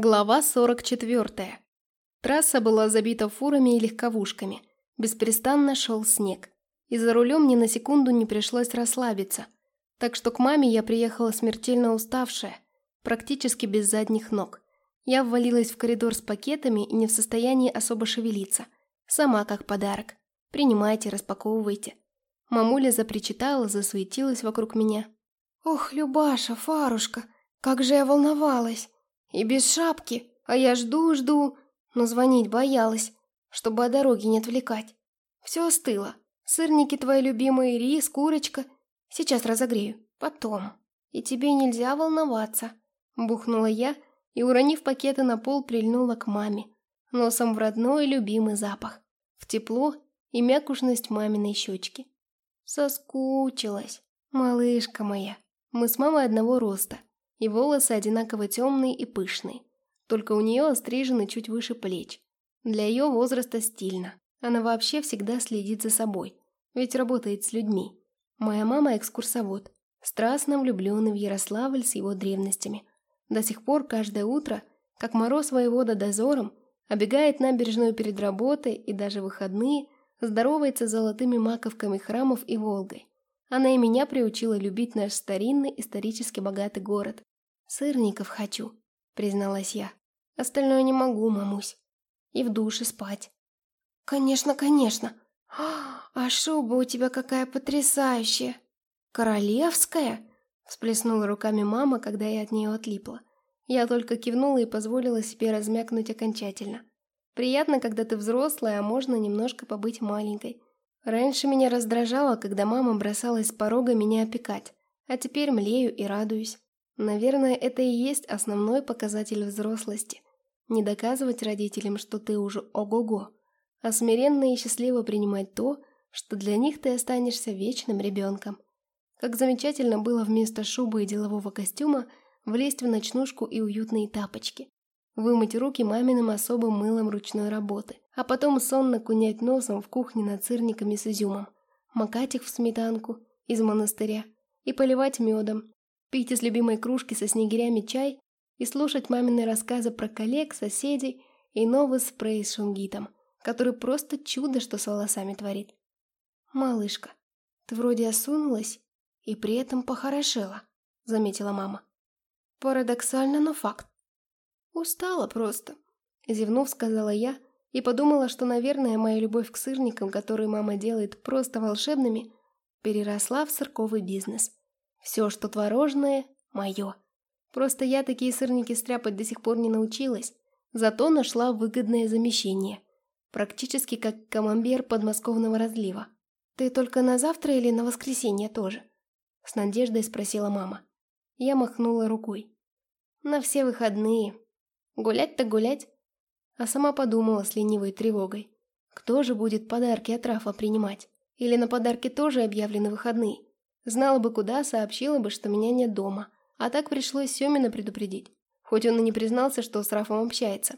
Глава 44. Трасса была забита фурами и легковушками. Беспрестанно шел снег. И за рулем ни на секунду не пришлось расслабиться. Так что к маме я приехала смертельно уставшая, практически без задних ног. Я ввалилась в коридор с пакетами и не в состоянии особо шевелиться. Сама как подарок. Принимайте, распаковывайте. Мамуля запричитала, засуетилась вокруг меня. «Ох, Любаша, Фарушка, как же я волновалась!» И без шапки, а я жду-жду, но звонить боялась, чтобы о дороге не отвлекать. Все остыло. Сырники твои любимые, рис, курочка. Сейчас разогрею. Потом. И тебе нельзя волноваться. Бухнула я и, уронив пакеты на пол, прильнула к маме. Носом в родной любимый запах. В тепло и мякушность маминой щечки. Соскучилась. Малышка моя. Мы с мамой одного роста и волосы одинаково темные и пышные, только у нее острижены чуть выше плеч. Для ее возраста стильно. Она вообще всегда следит за собой, ведь работает с людьми. Моя мама экскурсовод, страстно влюбленный в Ярославль с его древностями. До сих пор каждое утро, как мороз воевода дозором, обегает набережную перед работой и даже выходные, здоровается с золотыми маковками храмов и Волгой. Она и меня приучила любить наш старинный исторически богатый город, «Сырников хочу», — призналась я. «Остальное не могу, мамусь. И в душе спать». «Конечно, конечно. А шуба у тебя какая потрясающая! Королевская?» Всплеснула руками мама, когда я от нее отлипла. Я только кивнула и позволила себе размякнуть окончательно. Приятно, когда ты взрослая, а можно немножко побыть маленькой. Раньше меня раздражало, когда мама бросалась с порога меня опекать, а теперь млею и радуюсь. Наверное, это и есть основной показатель взрослости. Не доказывать родителям, что ты уже ого-го, а смиренно и счастливо принимать то, что для них ты останешься вечным ребенком. Как замечательно было вместо шубы и делового костюма влезть в ночнушку и уютные тапочки. Вымыть руки маминым особым мылом ручной работы, а потом сонно кунять носом в кухне над сырниками с изюмом, макать их в сметанку из монастыря и поливать медом, пить из любимой кружки со снегирями чай и слушать мамины рассказы про коллег, соседей и новый спрей с шунгитом, который просто чудо, что с волосами творит. «Малышка, ты вроде осунулась и при этом похорошела», — заметила мама. «Парадоксально, но факт». «Устала просто», — зевнув, сказала я и подумала, что, наверное, моя любовь к сырникам, которые мама делает просто волшебными, переросла в церковный бизнес. Все, что творожное, мое. Просто я такие сырники стряпать до сих пор не научилась, зато нашла выгодное замещение. Практически как камамбер подмосковного разлива. «Ты только на завтра или на воскресенье тоже?» С надеждой спросила мама. Я махнула рукой. «На все выходные. Гулять-то гулять». А сама подумала с ленивой тревогой. Кто же будет подарки от Рафа принимать? Или на подарки тоже объявлены выходные? Знала бы куда, сообщила бы, что меня нет дома. А так пришлось Семина предупредить. Хоть он и не признался, что с Рафом общается.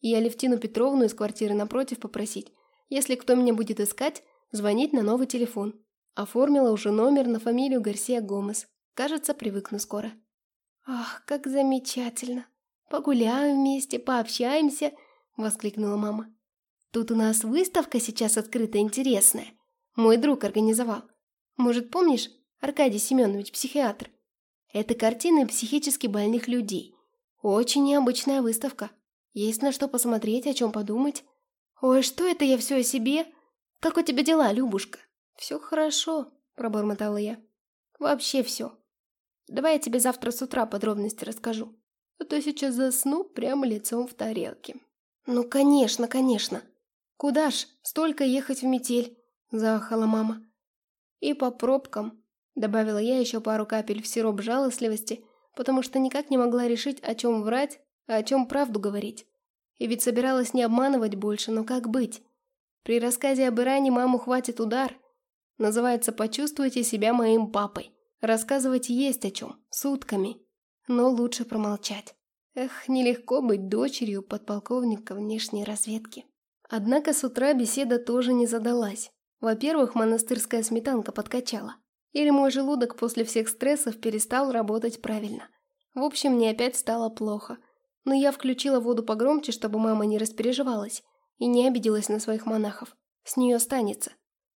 И Алевтину Петровну из квартиры напротив попросить. Если кто меня будет искать, звонить на новый телефон. Оформила уже номер на фамилию Гарсия Гомес. Кажется, привыкну скоро. «Ах, как замечательно! Погуляем вместе, пообщаемся!» – воскликнула мама. «Тут у нас выставка сейчас открыта интересная. Мой друг организовал. Может, помнишь, Аркадий Семенович, психиатр. Это картины психически больных людей. Очень необычная выставка. Есть на что посмотреть, о чем подумать. Ой, что это я все о себе? Как у тебя дела, Любушка? Все хорошо, пробормотала я. Вообще все. Давай я тебе завтра с утра подробности расскажу. А то сейчас засну прямо лицом в тарелке. Ну, конечно, конечно. Куда ж столько ехать в метель? Заахала мама. И по пробкам. Добавила я еще пару капель в сироп жалостливости, потому что никак не могла решить, о чем врать, а о чем правду говорить. И ведь собиралась не обманывать больше, но как быть? При рассказе об Иране маму хватит удар. Называется «Почувствуйте себя моим папой». Рассказывать есть о чем, сутками. Но лучше промолчать. Эх, нелегко быть дочерью подполковника внешней разведки. Однако с утра беседа тоже не задалась. Во-первых, монастырская сметанка подкачала. Или мой желудок после всех стрессов перестал работать правильно. В общем, мне опять стало плохо. но я включила воду погромче, чтобы мама не распереживалась и не обиделась на своих монахов. С нее останется.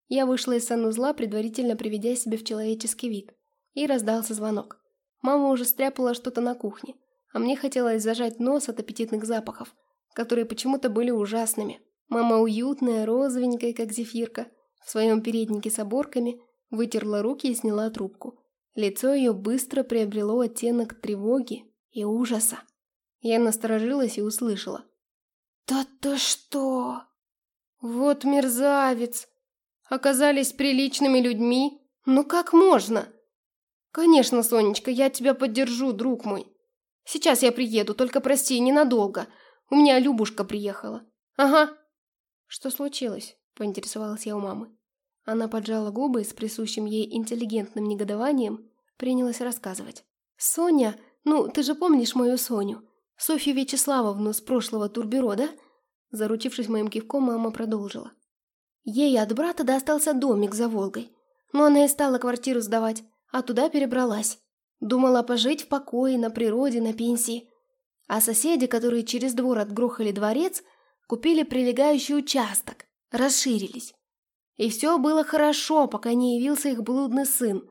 Я вышла из санузла, предварительно приведя себя в человеческий вид. И раздался звонок. Мама уже стряпала что-то на кухне, а мне хотелось зажать нос от аппетитных запахов, которые почему-то были ужасными. Мама уютная, розовенькая, как зефирка, в своем переднике с оборками, вытерла руки и сняла трубку. Лицо ее быстро приобрело оттенок тревоги и ужаса. Я насторожилась и услышала. «Да ты что? Вот мерзавец! Оказались приличными людьми? Ну как можно?» «Конечно, Сонечка, я тебя поддержу, друг мой. Сейчас я приеду, только прости, ненадолго. У меня Любушка приехала». «Ага». «Что случилось?» – поинтересовалась я у мамы. Она поджала губы и с присущим ей интеллигентным негодованием принялась рассказывать. «Соня, ну, ты же помнишь мою Соню? Софью Вячеславовну с прошлого турбюро, да?» Заручившись моим кивком, мама продолжила. Ей от брата достался домик за Волгой. Но она и стала квартиру сдавать, а туда перебралась. Думала пожить в покое, на природе, на пенсии. А соседи, которые через двор отгрохали дворец, купили прилегающий участок, расширились. И все было хорошо, пока не явился их блудный сын,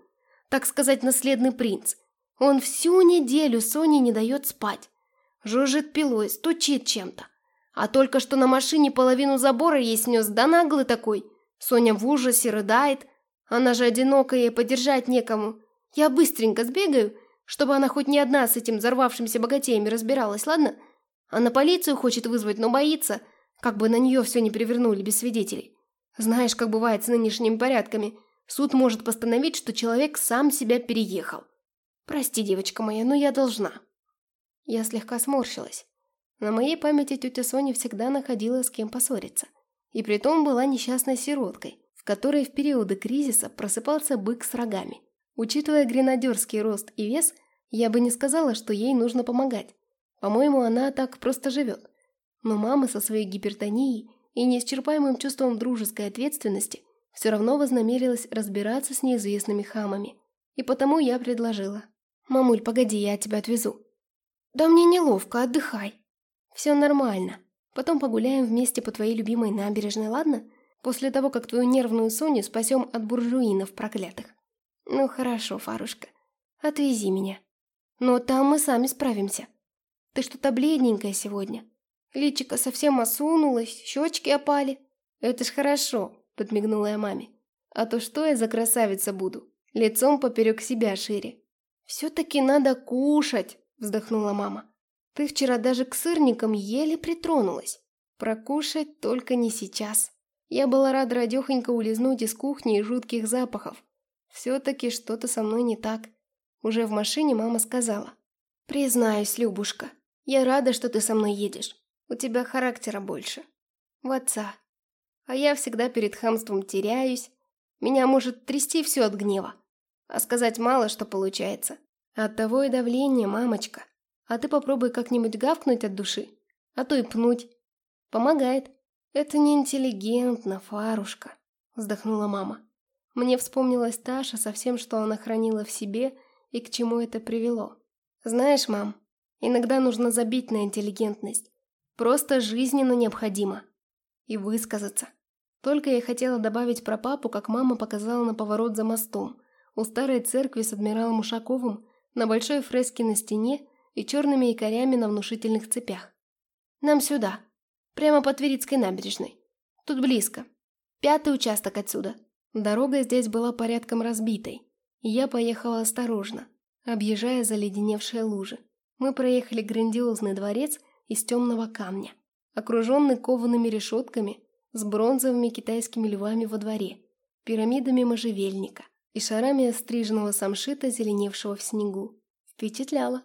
так сказать, наследный принц. Он всю неделю Соне не дает спать. Жужжит пилой, стучит чем-то. А только что на машине половину забора ей снес, да наглый такой. Соня в ужасе рыдает. Она же одинокая, ей подержать некому. Я быстренько сбегаю, чтобы она хоть не одна с этим взорвавшимся богатеями разбиралась, ладно? Она полицию хочет вызвать, но боится, как бы на нее все не перевернули без свидетелей. Знаешь, как бывает с нынешними порядками. Суд может постановить, что человек сам себя переехал. Прости, девочка моя, но я должна. Я слегка сморщилась. На моей памяти тетя Соня всегда находила с кем поссориться. И притом была несчастной сироткой, в которой в периоды кризиса просыпался бык с рогами. Учитывая гренадерский рост и вес, я бы не сказала, что ей нужно помогать. По-моему, она так просто живет. Но мама со своей гипертонией и неисчерпаемым чувством дружеской ответственности все равно вознамерилась разбираться с неизвестными хамами. И потому я предложила. «Мамуль, погоди, я тебя отвезу». «Да мне неловко, отдыхай». «Все нормально. Потом погуляем вместе по твоей любимой набережной, ладно? После того, как твою нервную Соню спасем от буржуинов проклятых». «Ну хорошо, Фарушка. Отвези меня. Но там мы сами справимся. Ты что-то бледненькая сегодня. Личико совсем осунулось, щечки опали. Это ж хорошо, подмигнула я маме. А то что я за красавица буду? Лицом поперек себя шире. Все-таки надо кушать, вздохнула мама. Ты вчера даже к сырникам еле притронулась. Прокушать только не сейчас. Я была рада радехонько улизнуть из кухни и жутких запахов. Все-таки что-то со мной не так. Уже в машине мама сказала. «Признаюсь, Любушка, я рада, что ты со мной едешь. У тебя характера больше. В отца. А я всегда перед хамством теряюсь. Меня может трясти все от гнева. А сказать мало, что получается. Оттого и давление, мамочка. А ты попробуй как-нибудь гавкнуть от души. А то и пнуть. Помогает. Это неинтеллигентно, Фарушка. Вздохнула мама. Мне вспомнилась Таша со всем, что она хранила в себе и к чему это привело. Знаешь, мам, иногда нужно забить на интеллигентность. Просто жизненно необходимо. И высказаться. Только я хотела добавить про папу, как мама показала на поворот за мостом, у старой церкви с адмиралом Ушаковым, на большой фреске на стене и черными якорями на внушительных цепях. Нам сюда. Прямо по Тверицкой набережной. Тут близко. Пятый участок отсюда. Дорога здесь была порядком разбитой, и я поехала осторожно, объезжая заледеневшие лужи. Мы проехали грандиозный дворец из темного камня, окруженный коваными решетками с бронзовыми китайскими львами во дворе, пирамидами можжевельника и шарами остриженного самшита, зеленевшего в снегу. Впечатляло.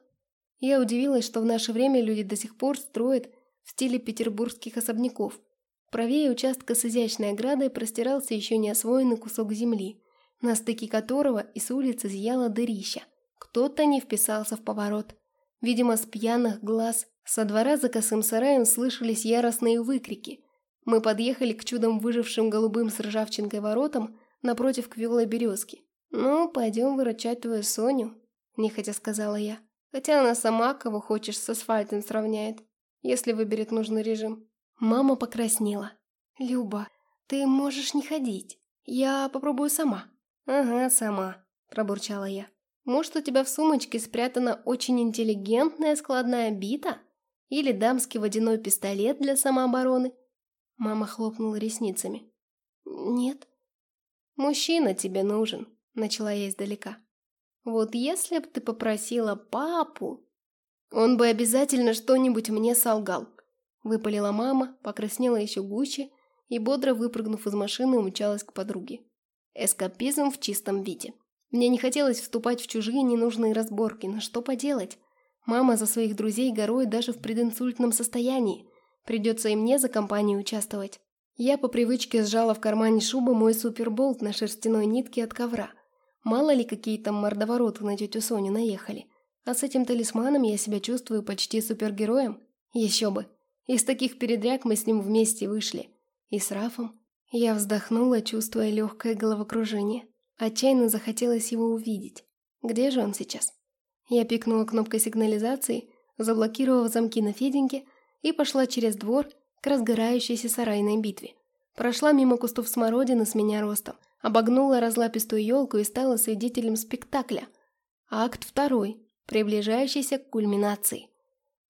Я удивилась, что в наше время люди до сих пор строят в стиле петербургских особняков. Правее участка с изящной оградой простирался еще не освоенный кусок земли, на стыке которого из улицы зияло дырища. Кто-то не вписался в поворот. Видимо, с пьяных глаз со двора за косым сараем слышались яростные выкрики. Мы подъехали к чудом выжившим голубым с ржавчинкой воротам напротив квелой березки. «Ну, пойдем выручать твою Соню», – нехотя сказала я. Хотя она сама, кого хочешь, с асфальтом сравняет, если выберет нужный режим. Мама покраснела. «Люба, ты можешь не ходить. Я попробую сама». «Ага, сама», – пробурчала я. «Может, у тебя в сумочке спрятана очень интеллигентная складная бита? Или дамский водяной пистолет для самообороны?» Мама хлопнула ресницами. «Нет». «Мужчина тебе нужен», – начала я издалека. «Вот если бы ты попросила папу...» «Он бы обязательно что-нибудь мне солгал», – выпалила мама, покраснела еще гуще и, бодро выпрыгнув из машины, умчалась к подруге. Эскапизм в чистом виде. Мне не хотелось вступать в чужие ненужные разборки, но что поделать? Мама за своих друзей гороет даже в прединсультном состоянии. Придется и мне за компанию участвовать. Я по привычке сжала в кармане шубы мой суперболт на шерстяной нитке от ковра. Мало ли какие там мордовороты на тетю Соню наехали. А с этим талисманом я себя чувствую почти супергероем. Еще бы. Из таких передряг мы с ним вместе вышли. И с Рафом. Я вздохнула, чувствуя легкое головокружение. Отчаянно захотелось его увидеть. Где же он сейчас? Я пикнула кнопкой сигнализации, заблокировав замки на Феденьке, и пошла через двор к разгорающейся сарайной битве. Прошла мимо кустов смородины с меня ростом, обогнула разлапистую елку и стала свидетелем спектакля. Акт второй, приближающийся к кульминации.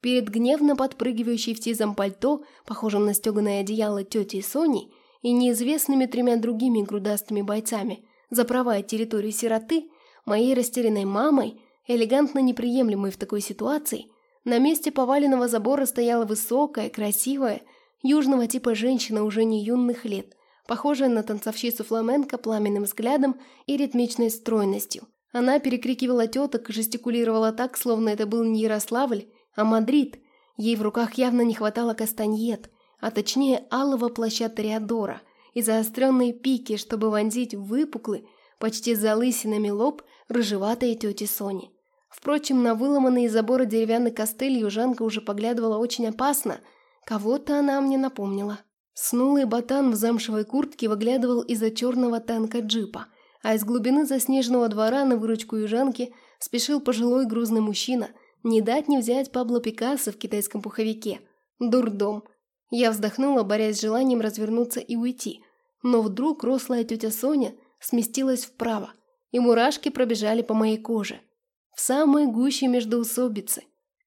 Перед гневно подпрыгивающей в сизом пальто, похожем на стеганое одеяло тетей Соней, и неизвестными тремя другими грудастыми бойцами за права и территорию сироты, моей растерянной мамой, элегантно неприемлемой в такой ситуации, на месте поваленного забора стояла высокая, красивая, южного типа женщина уже не юных лет, похожая на танцовщицу фламенко пламенным взглядом и ритмичной стройностью. Она перекрикивала теток и жестикулировала так, словно это был не Ярославль, а Мадрид. Ей в руках явно не хватало кастаньет, а точнее алого плаща Тореадора и заостренные пики, чтобы вонзить в выпуклый, почти залысинами лоб рыжеватой тети Сони. Впрочем, на выломанный из забора деревянный костыль южанка уже поглядывала очень опасно. Кого-то она мне напомнила. Снулый ботан в замшевой куртке выглядывал из-за черного танка джипа, а из глубины заснеженного двора на выручку южанки спешил пожилой грузный мужчина – не дать не взять Пабло Пикассо в китайском пуховике. Дурдом. Я вздохнула, борясь с желанием развернуться и уйти. Но вдруг рослая тетя Соня сместилась вправо, и мурашки пробежали по моей коже. В самой гуще междоусобицы.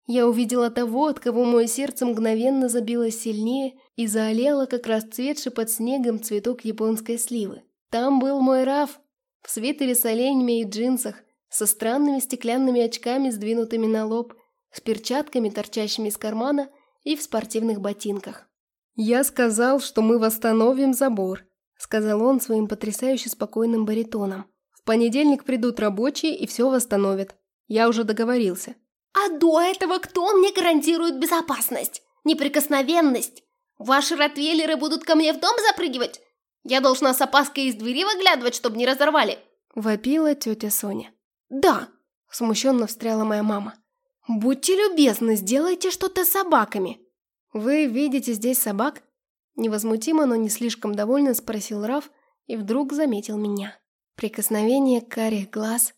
Я увидела того, от кого мое сердце мгновенно забилось сильнее и заолело, как расцветший под снегом цветок японской сливы. Там был мой Раф, в свитере с оленями и джинсах, со странными стеклянными очками, сдвинутыми на лоб, с перчатками, торчащими из кармана, и в спортивных ботинках. «Я сказал, что мы восстановим забор», — сказал он своим потрясающе спокойным баритоном. «В понедельник придут рабочие и все восстановят. Я уже договорился». «А до этого кто мне гарантирует безопасность? Неприкосновенность? Ваши ротвейлеры будут ко мне в дом запрыгивать? Я должна с опаской из двери выглядывать, чтобы не разорвали?» Вопила тетя Соня. «Да», – смущенно встряла моя мама. «Будьте любезны, сделайте что-то с собаками». «Вы видите здесь собак?» Невозмутимо, но не слишком довольно спросил Раф и вдруг заметил меня. Прикосновение карих глаз,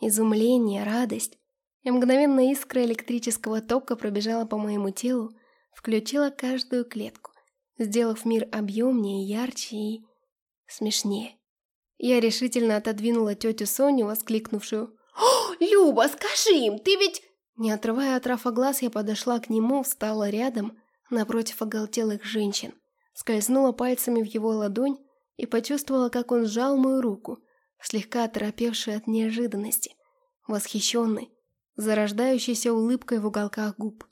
изумление, радость и мгновенно искра электрического тока пробежала по моему телу, включила каждую клетку, сделав мир объемнее, ярче и смешнее. Я решительно отодвинула тетю Соню, воскликнувшую «О, Люба, скажи им, ты ведь...» Не отрывая от Рафа глаз, я подошла к нему, встала рядом, напротив оголтелых женщин, скользнула пальцами в его ладонь и почувствовала, как он сжал мою руку, слегка оторопевший от неожиданности, восхищенный, зарождающейся улыбкой в уголках губ.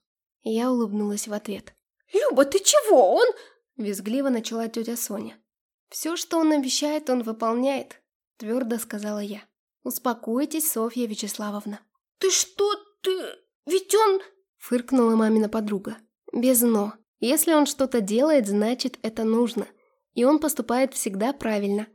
Я улыбнулась в ответ. «Люба, ты чего? Он...» — визгливо начала тетя Соня. «Все, что он обещает, он выполняет», — твердо сказала я. «Успокойтесь, Софья Вячеславовна». «Ты что, ты... Ведь он...» — фыркнула мамина подруга. «Без «но». Если он что-то делает, значит, это нужно. И он поступает всегда правильно».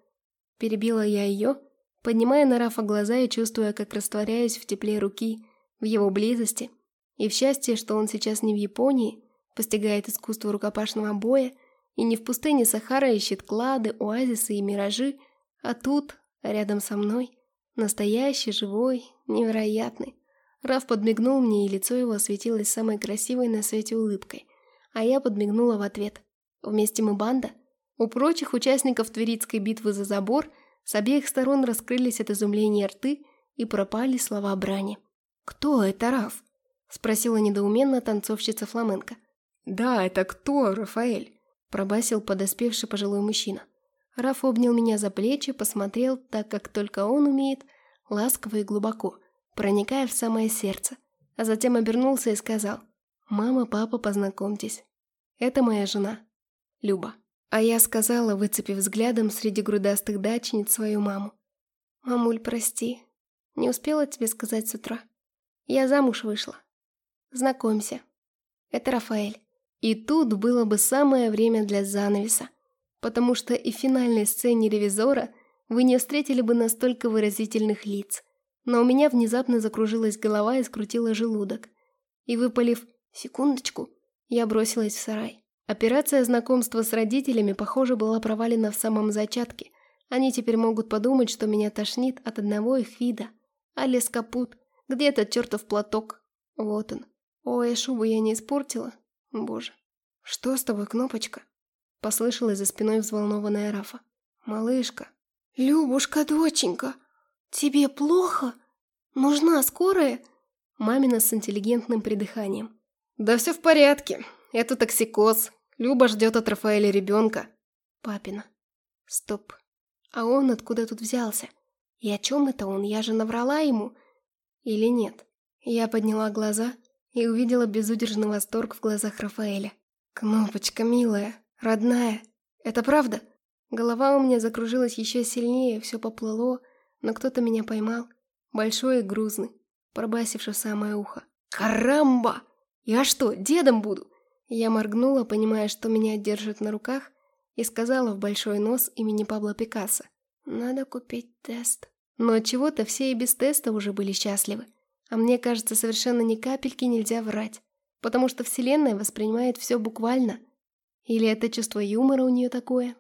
Перебила я ее, поднимая на Рафа глаза и чувствуя, как растворяюсь в тепле руки, в его близости, и в счастье, что он сейчас не в Японии, постигает искусство рукопашного боя, и не в пустыне Сахара ищет клады, оазисы и миражи, а тут, рядом со мной, Настоящий, живой, невероятный. Раф подмигнул мне, и лицо его осветилось самой красивой на свете улыбкой. А я подмигнула в ответ. Вместе мы банда? У прочих участников Тверицкой битвы за забор с обеих сторон раскрылись от изумления рты и пропали слова брани. «Кто это Раф?» – спросила недоуменно танцовщица фламенко. «Да, это кто, Рафаэль?» – пробасил подоспевший пожилой мужчина. Раф обнял меня за плечи, посмотрел, так как только он умеет, ласково и глубоко, проникая в самое сердце, а затем обернулся и сказал «Мама, папа, познакомьтесь. Это моя жена, Люба». А я сказала, выцепив взглядом среди грудастых дачниц свою маму. «Мамуль, прости, не успела тебе сказать с утра. Я замуж вышла. Знакомься, это Рафаэль». И тут было бы самое время для занавеса потому что и в финальной сцене «Ревизора» вы не встретили бы настолько выразительных лиц. Но у меня внезапно закружилась голова и скрутила желудок. И выпалив «секундочку», я бросилась в сарай. Операция знакомства с родителями, похоже, была провалена в самом зачатке. Они теперь могут подумать, что меня тошнит от одного их вида. Алис капут. Где этот чертов платок? Вот он. Ой, шубу я не испортила? Боже. Что с тобой, Кнопочка? Послышалась за спиной взволнованная Рафа. «Малышка!» «Любушка, доченька! Тебе плохо? Нужна скорая?» Мамина с интеллигентным придыханием. «Да все в порядке. Это токсикоз. Люба ждет от Рафаэля ребенка». Папина. «Стоп. А он откуда тут взялся? И о чем это он? Я же наврала ему? Или нет?» Я подняла глаза и увидела безудержный восторг в глазах Рафаэля. «Кнопочка, милая, «Родная, это правда?» Голова у меня закружилась еще сильнее, все поплыло, но кто-то меня поймал, большой и грузный, пробасивший самое ухо. «Карамба! Я что, дедом буду?» Я моргнула, понимая, что меня держат на руках, и сказала в большой нос имени Пабло Пикассо. «Надо купить тест». Но от чего то все и без теста уже были счастливы. А мне кажется, совершенно ни капельки нельзя врать, потому что Вселенная воспринимает все буквально – или это чувство юмора у нее такое?